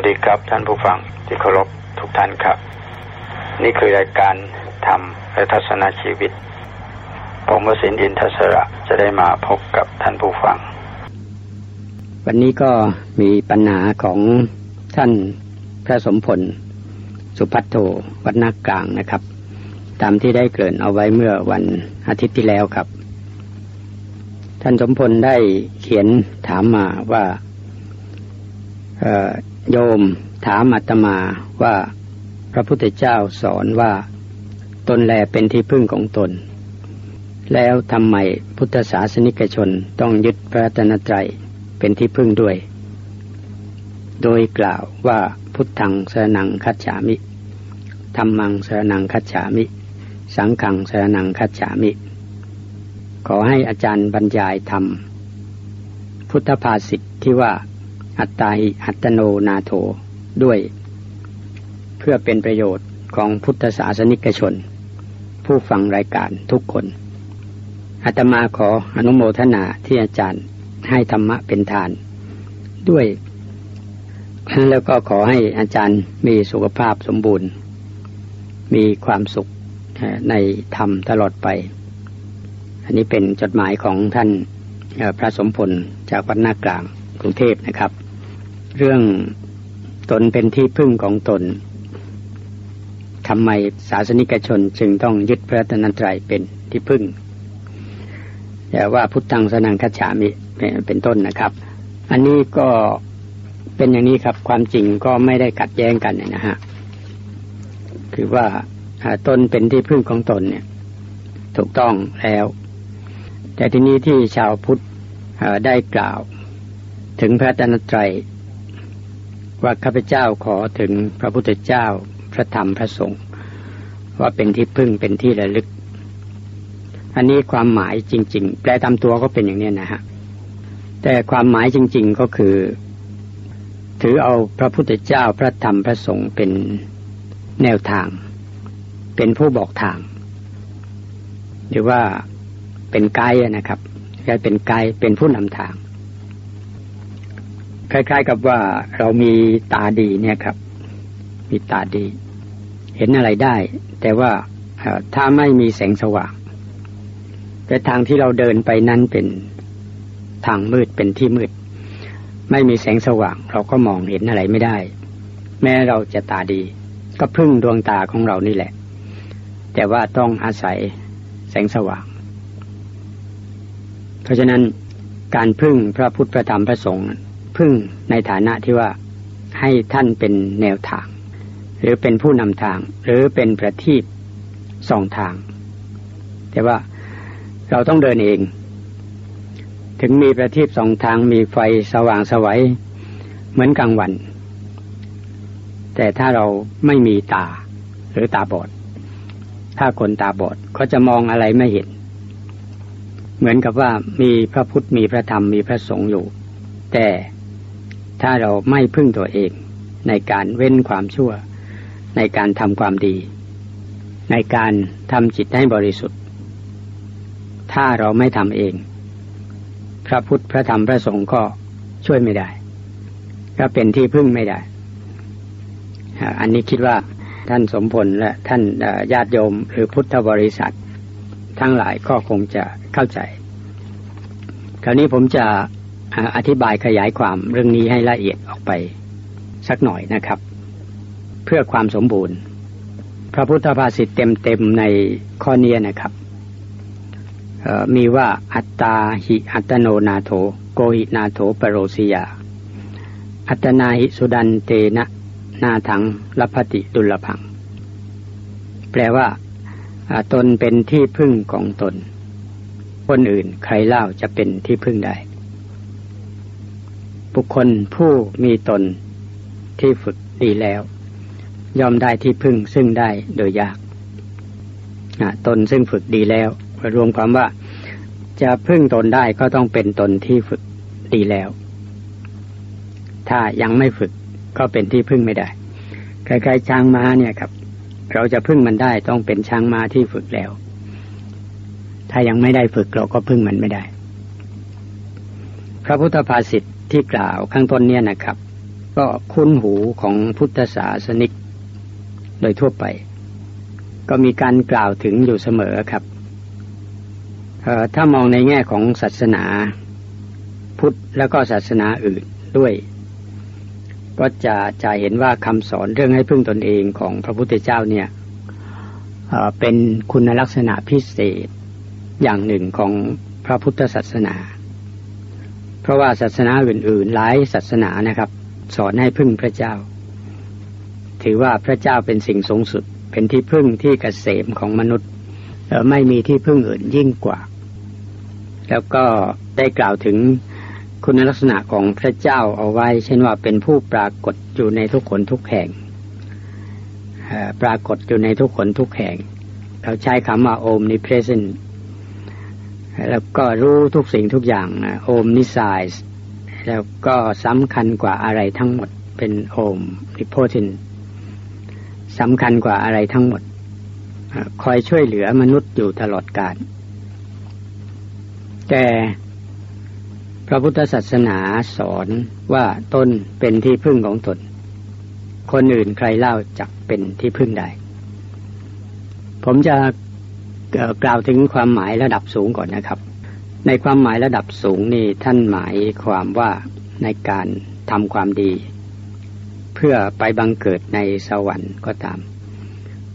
วัสดีครับท่านผู้ฟังที่เคารพทุกท่านครับ นี่คือรายการธรรมและทัศนชีวิต ผมวสินอินทศระจะได้มาพบกับท่านผู้ฟัง วันนี้ก็มีปัญหาของท่านพระสมผลสุพัทโทวัดนากลางนะครับ ตามที่ได้เกริ่นเอาไว้เมื่อวันอาทิตย์ที่แล้วครับ ท่านสมพลได้เขียนถามมาว่า โยมถามอาตมาว่าพระพุทธเจ้าสอนว่าตนแลเป็นที่พึ่งของตน แล้วทำไมพุทธศาสนิกชนต้องยึดพระตนตรัยเป็นที่พึ่งด้วย โดยกล่าวว่าพุทธังสนังคัจฉามิธรรมังสนังคัจฉามิ สังขังสนังคัจฉามิ ขอให้อาจารย์บรรยายธรรม พุทธภาษิตที่ว่า อัตตาหิอัตโนนาโถด้วย เพื่อเป็นประโยชน์ของพุทธศาสนิกชน ผู้ฟังรายการทุกคนอาตมาขออนุโมทนาที่อาจารย์ให้ธรรมะเป็นทาน ด้วย แล้วก็ขอให้อาจารย์มีสุขภาพสมบูรณ์ มีความสุขในธรรมตลอดไป อันนี้เป็นจดหมายของท่านพระสมพลจากวัดหน้ากลางกรุงเทพนะครับ เรื่องตนเป็นที่พึ่งของตนทำไมศาสนิกชนจึงต้องยึดพระตนันตรัยเป็นที่พึ่งแต่ว่าพุทธังสนังคัจฉามิเป็นต้นนะครับ อันนี้ก็เป็นอย่างนี้ครับ ความจริงก็ไม่ได้ขัดแย้งกันนะฮะคือว่าตนเป็นที่พึ่งของตนเนี่ย ถูกต้องแล้ว แต่ทีนี้ที่ชาวพุทธได้กล่าว ถึงพระตนตรัย ว่าข้าพเจ้าขอถึงพระพุทธเจ้าพระธรรมพระสงฆ์ว่าเป็นที่พึ่งเป็นที่ระลึก อันนี้ความหมายจริง ๆ แปลตามตัวก็เป็นอย่างนี้นะฮะแต่ความหมายจริง ๆก็คือ ถือเอาพระพุทธเจ้าพระธรรมพระสงฆ์เป็นแนวทาง เป็นผู้บอกทาง หรือว่าเป็นไกด์นะครับแค่เป็นไกด์เป็นผู้นำทาง คล้าย ๆ กับว่าเรามีตาดีเนี่ยครับ มีตาดี เห็นอะไรได้ แต่ว่าถ้าไม่มีแสงสว่างแต่ทางที่เราเดินไปนั้นเป็นทางมืดเป็นที่มืด ไม่มีแสงสว่าง เราก็มองเห็นอะไรไม่ได้ แม้เราจะตาดี ก็พึ่งดวงตาของเรานี่แหละ แต่ว่าต้องอาศัยแสงสว่าง เพราะฉะนั้นการพึ่งพระพุทธพระธรรมพระสงฆ์ พึ่งในฐานะที่ว่าให้ท่านเป็นแนวทาง หรือเป็นผู้นำทาง หรือเป็นประทีปสองทาง แต่ว่าเราต้องเดินเอง ถึงมีประทีปสองทางมีไฟสว่างสวัยเหมือนกลางวัน แต่ถ้าเราไม่มีตาหรือตาบอด ถ้าคนตาบอดเขาจะมองอะไรไม่เห็น เหมือนกับว่ามีพระพุทธมีพระธรรมมีพระสงฆ์อยู่ แต่ ถ้าเราไม่พึ่งตัวเอง ในการเว้นความชั่ว ในการทำความดี ในการทำจิตให้บริสุทธิ์ ถ้าเราไม่ทำเอง พระพุทธพระธรรมพระสงฆ์ก็ช่วยไม่ได้ก็เป็นที่พึ่งไม่ได้ อันนี้คิดว่าท่านสมผลและท่านญาติโยมหรือพุทธบริษัท ทั้งหลายก็คงจะเข้าใจ คราวนี้ผมจะ อธิบายขยายความเรื่องนี้ให้ละเอียดออกไปสักหน่อยนะครับ เพื่อความสมบูรณ์ พระพุทธภาษิตเต็มๆในข้อนี้นะครับมีว่าอัตตาหิอัตโนนาโถโกหินาโถปโรสิยา อัตนาหิสุดันเตนะนาถังลพติดุลพัง แปลว่าตนเป็นที่พึ่งของตน คนอื่นใครเล่าจะเป็นที่พึ่งได้ บุคคลผู้มีตนที่ฝึกดีแล้วยอมได้ที่พึ่งซึ่งได้โดยยากตนซึ่งฝึกดีแล้วรวมความว่าจะพึ่งตนได้ก็ต้องเป็นตนที่ฝึกดีแล้ว ถ้ายังไม่ฝึกก็เป็นที่พึ่งไม่ได้คล้ายๆช้างม้าเนี่ยครับ เราจะพึ่งมันได้ต้องเป็นช้างม้าที่ฝึกแล้ว ถ้ายังไม่ได้ฝึกเราก็พึ่งมันไม่ได้ พระพุทธภาษิต ที่กล่าวข้างต้นเนี่ยนะครับ ก็คุ้นหูของพุทธศาสนิก โดยทั่วไป ก็มีการกล่าวถึงอยู่เสมอครับถ้ามองในแง่ของศาสนา พุทธแล้วก็ศาสนาอื่นด้วย ก็จะจะเห็นว่าคำสอนเรื่องให้พึ่งตนเองของพระพุทธเจ้าเนี่ยเป็นคุณลักษณะพิเศษอย่างหนึ่งของพระพุทธศาสนา ราะว่าศาสนาอื่นๆ หลายศาสนานะครับ สอนให้พึ่งพระเจ้า ถือว่าพระเจ้าเป็นสิ่งสูงสุด เป็นที่พึ่งที่เกษมของมนุษย์ไม่มีที่พึ่งอื่นยิ่งกว่า แล้วก็ได้กล่าวถึงคุณลักษณะของพระเจ้าเอาไว้ เช่นว่าเป็นผู้ปรากฏอยู่ในทุกคนทุกแห่งปรากฏอยู่ในทุกคนทุกแห่ง เราใช้คำว่า omnipresent แล้วก็รู้ทุกสิ่งทุกอย่างโอมนิสายแล้วก็สำคัญกว่าอะไรทั้งหมด เป็นโอมนิโพธินสำคัญกว่าอะไรทั้งหมด คอยช่วยเหลือมนุษย์อยู่ตลอดกาลแต่พระพุทธศาสนาสอนว่าตนเป็นที่พึ่งของตน คนอื่นใครเล่าจักเป็นที่พึ่งได้ ผมจะ กล่าวถึงความหมายระดับสูงก่อนนะครับ ในความหมายระดับสูงนี่ท่านหมายความว่าในการทำความดี เพื่อไปบังเกิดในสวรรค์ก็ตาม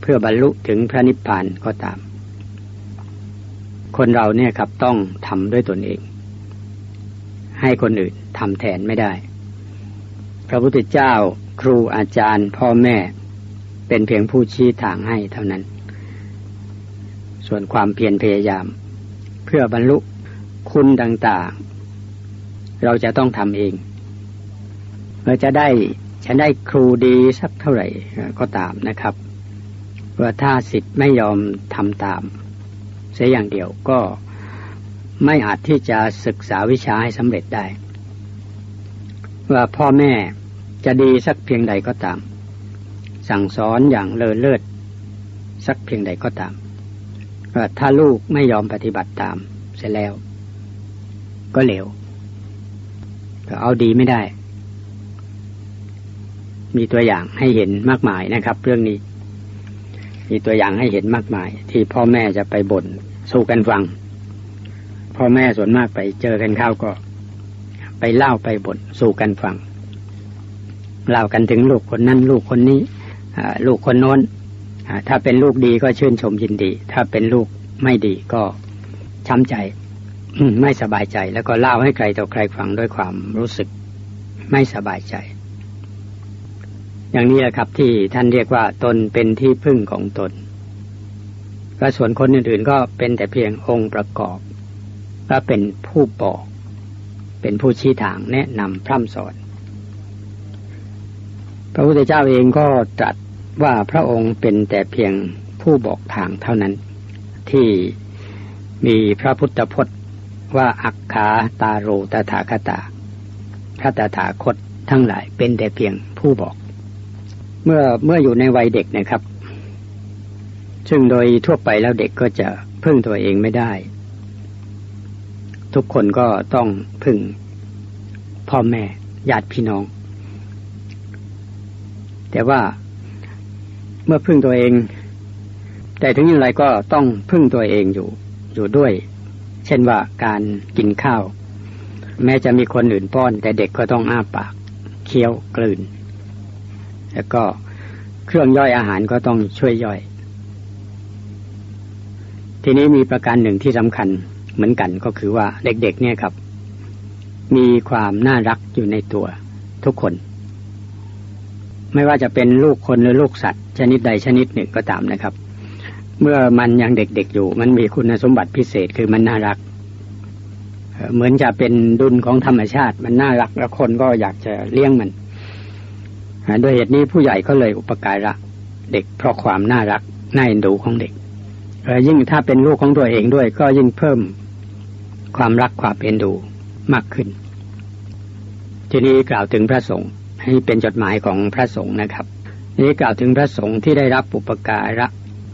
เพื่อบรรลุถึงพระนิพพานก็ตาม คนเราเนี่ยครับต้องทำด้วยตนเอง ให้คนอื่นทำแทนไม่ได้ พระพุทธเจ้าครูอาจารย์ พ่อแม่เป็นเพียงผู้ชี้ทางให้เท่านั้น ส่วนความเพียรพยายาม เพื่อบรรลุคุณต่างๆ เราจะต้องทำเองเมื่อจะได้ฉันได้ครูดีสักเท่าไหร่ก็ตามนะครับว่าถ้าสิทธิ์ไม่ยอมทำตามเสียอย่างเดียวก็ไม่อาจที่จะศึกษาวิชาให้สำเร็จได้ ว่าพ่อแม่จะดีสักเพียงใดก็ตาม สั่งสอนอย่างเลอเลิศสักเพียงใดก็ตาม ถ้าลูกไม่ยอมปฏิบัติตาม เสร็จแล้ว ก็เหลวก็เอาดีไม่ได้ มีตัวอย่างให้เห็นมากมายนะครับ เรื่องนี้ มีตัวอย่างให้เห็นมากมาย ที่พ่อแม่จะไปบ่นสู้กันฟัง พ่อแม่ส่วนมากไปเจอกันข้าวก็ ไปเล่าไปบทสู่กันฟังเล่ากันถึงลูกคนนั้น ลูกคนนี้ลูกคนโน้น ถ้าเป็นลูกดีก็ชื่นชมยินดี ถ้าเป็นลูกไม่ดีก็ช้ำใจไม่สบายใจ แล้วก็เล่าให้ใครต่อใครฟังด้วยความรู้สึกไม่สบายใจ อย่างนี้แหละครับที่ท่านเรียกว่าตนเป็นที่พึ่งของตนก็ส่วนคนอื่นๆก็เป็นแต่เพียงองค์ประกอบก็เป็นผู้บอก เป็นผู้ชี้ทางแนะนำพร่ำสอน พระพุทธเจ้าเองก็ตรัส ว่าพระองค์เป็นแต่เพียงผู้บอกทางเท่านั้น ที่มีพระพุทธพจน์ว่าอักขาตาโรตถาคตา พระตถาคตทั้งหลายเป็นแต่เพียงผู้บอก เมื่อเมื่ออยู่ในวัยเด็กนะครับ ซึ่งโดยทั่วไปแล้วเด็กก็จะพึ่งตัวเองไม่ได้ ทุกคนก็ต้องพึ่งพ่อแม่ญาติพี่น้อง แต่ว่า เมื่อพึ่งตัวเอง แต่ถึงอย่างไรก็ต้องพึ่งตัวเองอยู่ อยู่ด้วย เช่นว่าการกินข้าว แม้จะมีคนอื่นป้อน แต่เด็กก็ต้องอ้าปาก เคี้ยวกลืน แล้วก็เครื่องย่อยอาหารก็ต้องช่วยย่อย ทีนี้มีประการหนึ่งที่สำคัญเหมือนกันก็คือว่าเด็กๆเนี่ยครับ มีความน่ารักอยู่ในตัวทุกคน ไม่ว่าจะเป็นลูกคนหรือลูกสัตว์ ชนิดใดชนิดหนึ่งก็ตามนะครับ เมื่อมันยังเด็กๆอยู่ มันมีคุณสมบัติพิเศษคือมันน่ารัก เหมือนจะเป็นดุลของธรรมชาติ มันน่ารักแล้วคนก็อยากจะเลี้ยงมันด้วยเหตุนี้ผู้ใหญ่ก็เลยอุปการะเด็กเพราะความน่ารักน่าเอ็นดูของเด็กยิ่งถ้าเป็นลูกของตัวเองด้วย ก็ยิ่งเพิ่มความรักความเอ็นดูมากขึ้น ทีนี้กล่าวถึงพระสงฆ์ให้เป็นจดหมายของพระสงฆ์นะครับ นี้กล่าวถึงพระสงฆ์ที่ได้รับอุปการะ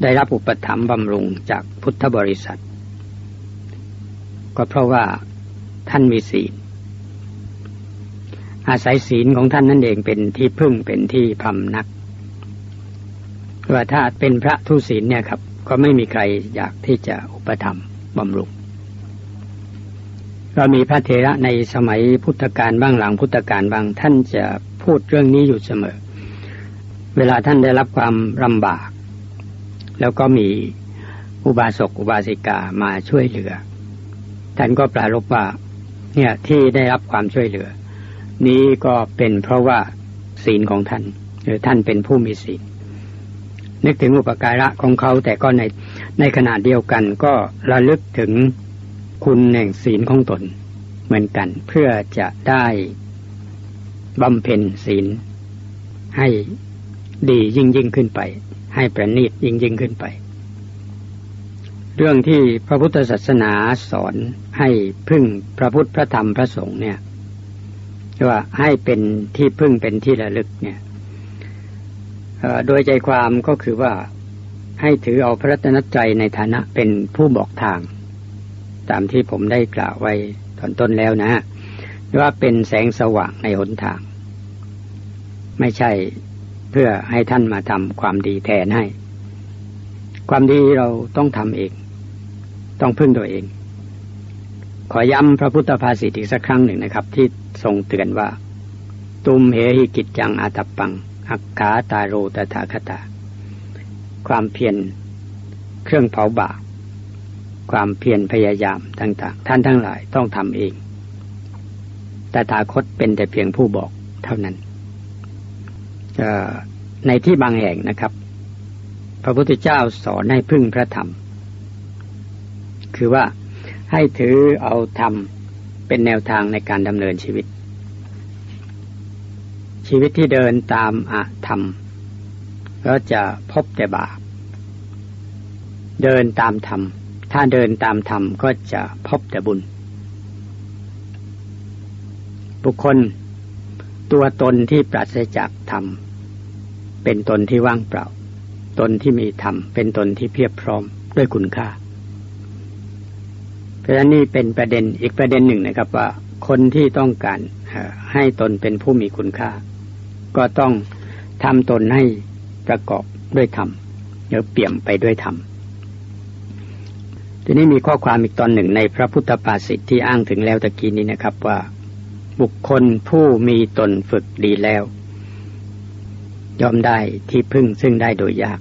ได้รับอุปถัมภ์บำรุงจากพุทธบริษัท ก็เพราะว่าท่านมีศีล อาศัยศีลของท่านนั่นเองเป็นที่พึ่งเป็นที่พำนักว่าถ้าเป็นพระทุศีลเนี่ยครับ ก็ไม่มีใครอยากที่จะอุปถัมภ์บำรุงเรามีพระเทระในสมัยพุทธกาลบ้างหลังพุทธกาลบ้างท่านจะพูดเรื่องนี้อยู่เสมอ เวลาท่านได้รับความลำบาก แล้วก็มีอุบาสกอุบาสิกามาช่วยเหลือ ท่านก็ปรารบว่า เนี่ยที่ได้รับความช่วยเหลือ นี้ก็เป็นเพราะว่าศีลของท่านหรือท่านเป็นผู้มีศีลนึกถึงอุปการะของเขาแต่ก็ในในขณะเดียวกันก็ระลึกถึงคุณแห่งศีลของตน เหมือนกันเพื่อจะได้บำเพ็ญศีลให้ ดียิ่งยิ่งขึ้นไป ให้ประณีตยิ่งยิ่งขึ้นไป เรื่องที่พระพุทธศาสนาสอนให้พึ่งพระพุทธพระธรรมพระสงฆ์เนี่ยว่าให้เป็นที่พึ่งเป็นที่ระลึกเนี่ยโดยใจความก็คือว่าให้ถือเอาพระรัตนตรัยในฐานะเป็นผู้บอกทาง ตามที่ผมได้กล่าวไว้ตอนต้นแล้วนะว่าเป็นแสงสว่างในหนทาง ไม่ใช่ เพื่อให้ท่านมาทำความดีแทนให้ ความดีเราต้องทำเอง ต้องพึ่งตัวเอง ขอย้ำพระพุทธภาษิตอีกสักครั้งหนึ่งนะครับ ที่ทรงเตือนว่า ตุมเหหิกิจจังอาตปังอักขาตาโรตถาคตา ความเพียรเครื่องเผาบาปความเพียรพยายามต่าง ๆ ท่านทั้งหลายต้องทำเอง แตถาคตเป็นแต่เพียงผู้บอกเท่านั้น ในที่บางแห่งนะครับ พระพุทธเจ้าสอนให้พึ่งพระธรรม คือว่าให้ถือเอาธรรมเป็นแนวทางในการดำเนินชีวิต ชีวิตที่เดินตามอาธรรม ก็จะพบแต่บาปเดินตามธรรม ถ้าเดินตามธรรมก็จะพบแต่บุญ บุคคล ตัวตนที่ปราศจากธรรม เป็นตนที่ว่างเปล่า ตนที่มีธรรม เป็นตนที่เพียบพร้อมด้วยคุณค่า เพราะฉะนั้นนี่เป็นประเด็นอีกประเด็นหนึ่งนะครับว่าคนที่ต้องการให้ตนเป็นผู้มีคุณค่า ก็ต้องทำตนให้ประกอบด้วยธรรมหรือเปี่ยมไปด้วยธรรมทีนี้มีข้อความอีกตอนหนึ่งในพระพุทธภาษิตที่อ้างถึงแล้วตะกี้นี้นะครับว่า บุคคลผู้มีตนฝึกดีแล้วยอมได้ที่พึ่งซึ่งได้โดยยาก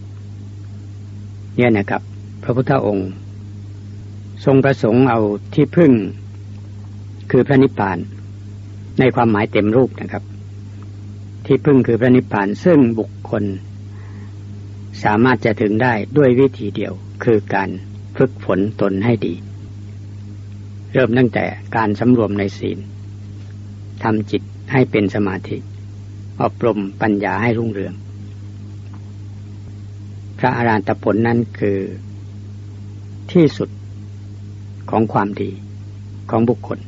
เนี่ยนะครับ พระพุทธองค์ ทรงประสงค์เอาที่พึ่ง คือพระนิพพาน ในความหมายเต็มรูปนะครับ ที่พึ่งคือพระนิพพานซึ่งบุคคล สามารถจะถึงได้ด้วยวิธีเดียวคือการฝึกฝนตนให้ดี เริ่มตั้งแต่การสำรวมในศีล ทำจิตให้เป็นสมาธิ อบรมปัญญาให้รุ่งเรือง พระอารันตผลนั้นคือ ที่สุดของความดีของบุคคล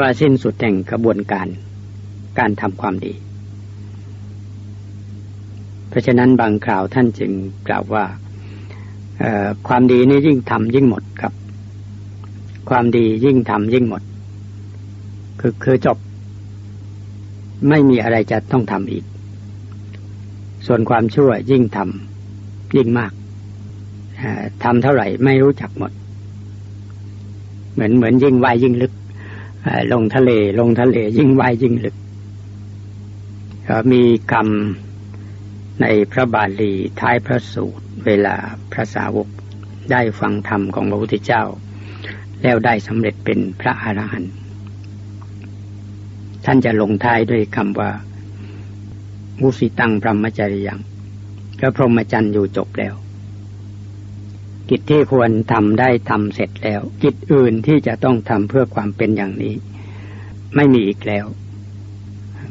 ว่าสิ้นสุดแห่งกระบวนการการทำความดี เพราะฉะนั้นบางคราวท่านจึงกล่าวว่าความดีนี่ยิ่งทำยิ่งหมดครับ ความดียิ่งทำยิ่งหมด คือคือจบ ไม่มีอะไรจะต้องทำอีก ส่วนความชั่วยิ่งทำยิ่งมากทำเท่าไหร่ไม่รู้จักหมด เหมือนเหมือนยิ่งว่ายยิ่งลึกลงทะเลลงทะเลยิ่งว่ายยิ่งลึก มีกรรมในพระบาลีท้ายพระสูตร เวลาพระสาวกได้ฟังธรรมของพระพุทธเจ้า แล้วได้สำเร็จเป็นพระอรหันต์ ท่านจะลงท้ายด้วยคำว่ามุสิตังพรหมจริยังพระพรหมจรรย์อยู่จบแล้ว กิจที่ควรทำได้ทำเสร็จแล้ว กิจอื่นที่จะต้องทำเพื่อความเป็นอย่างนี้ ไม่มีอีกแล้ว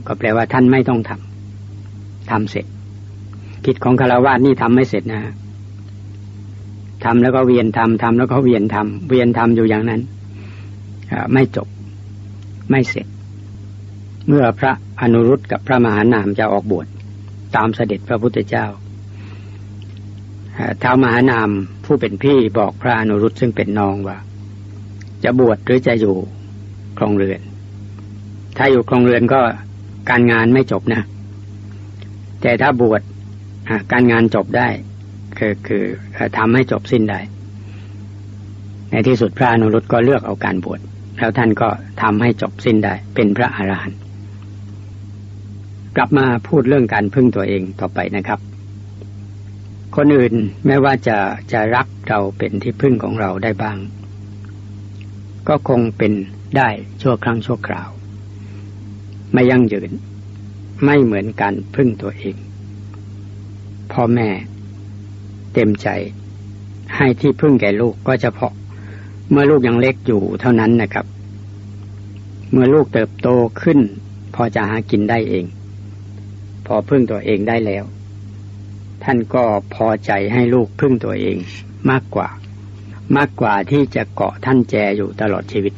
ก็แปลว่าท่านไม่ต้องทำทำเสร็จ กิจของคารวะนี่ทำไม่เสร็จนะทำแล้วก็เวียนทำทำแล้วก็เวียนทำเวียนทำอยู่อย่างนั้นไม่จบ ไม่เสร็จ เมื่อพระอนุรุตกับพระมหานามจะออกบวชตามเสด็จพระพุทธเจ้าท้ามหานามผู้เป็นพี่บอกพระอนุรุตซึ่งเป็นน้องว่า จะบวชหรือจะอยู่ครองเรือน ถ้าอยู่ครองเรือนก็การงานไม่จบนะ แต่ถ้าบวชการงานจบได้ คือคือทำให้จบสิ้นได้ ในที่สุดพระอนุรุตก็เลือกเอาการบวชแล้วท่านก็ทำให้จบสิ้นได้ เป็นพระอรหันต์ กลับมาพูดเรื่องการพึ่งตัวเองต่อไปนะครับ คนอื่นไม่ว่าจะจะรักเราเป็นที่พึ่งของเราได้บ้าง ก็คงเป็นได้ชั่วครั้งชั่วคราว ไม่ยั่งยืน ไม่เหมือนการพึ่งตัวเอง พ่อแม่ เต็มใจ ให้ที่พึ่งแก่ลูกก็เฉพาะ เมื่อลูกยังเล็กอยู่เท่านั้นนะครับ เมื่อลูกเติบโตขึ้น พอจะหากินได้เอง อพึ่งตัวเองได้แล้ว ท่านก็พอใจให้ลูกพึ่งตัวเองมากกว่า มากกว่าที่จะเกาะท่านแจอยู่ตลอดชีวิต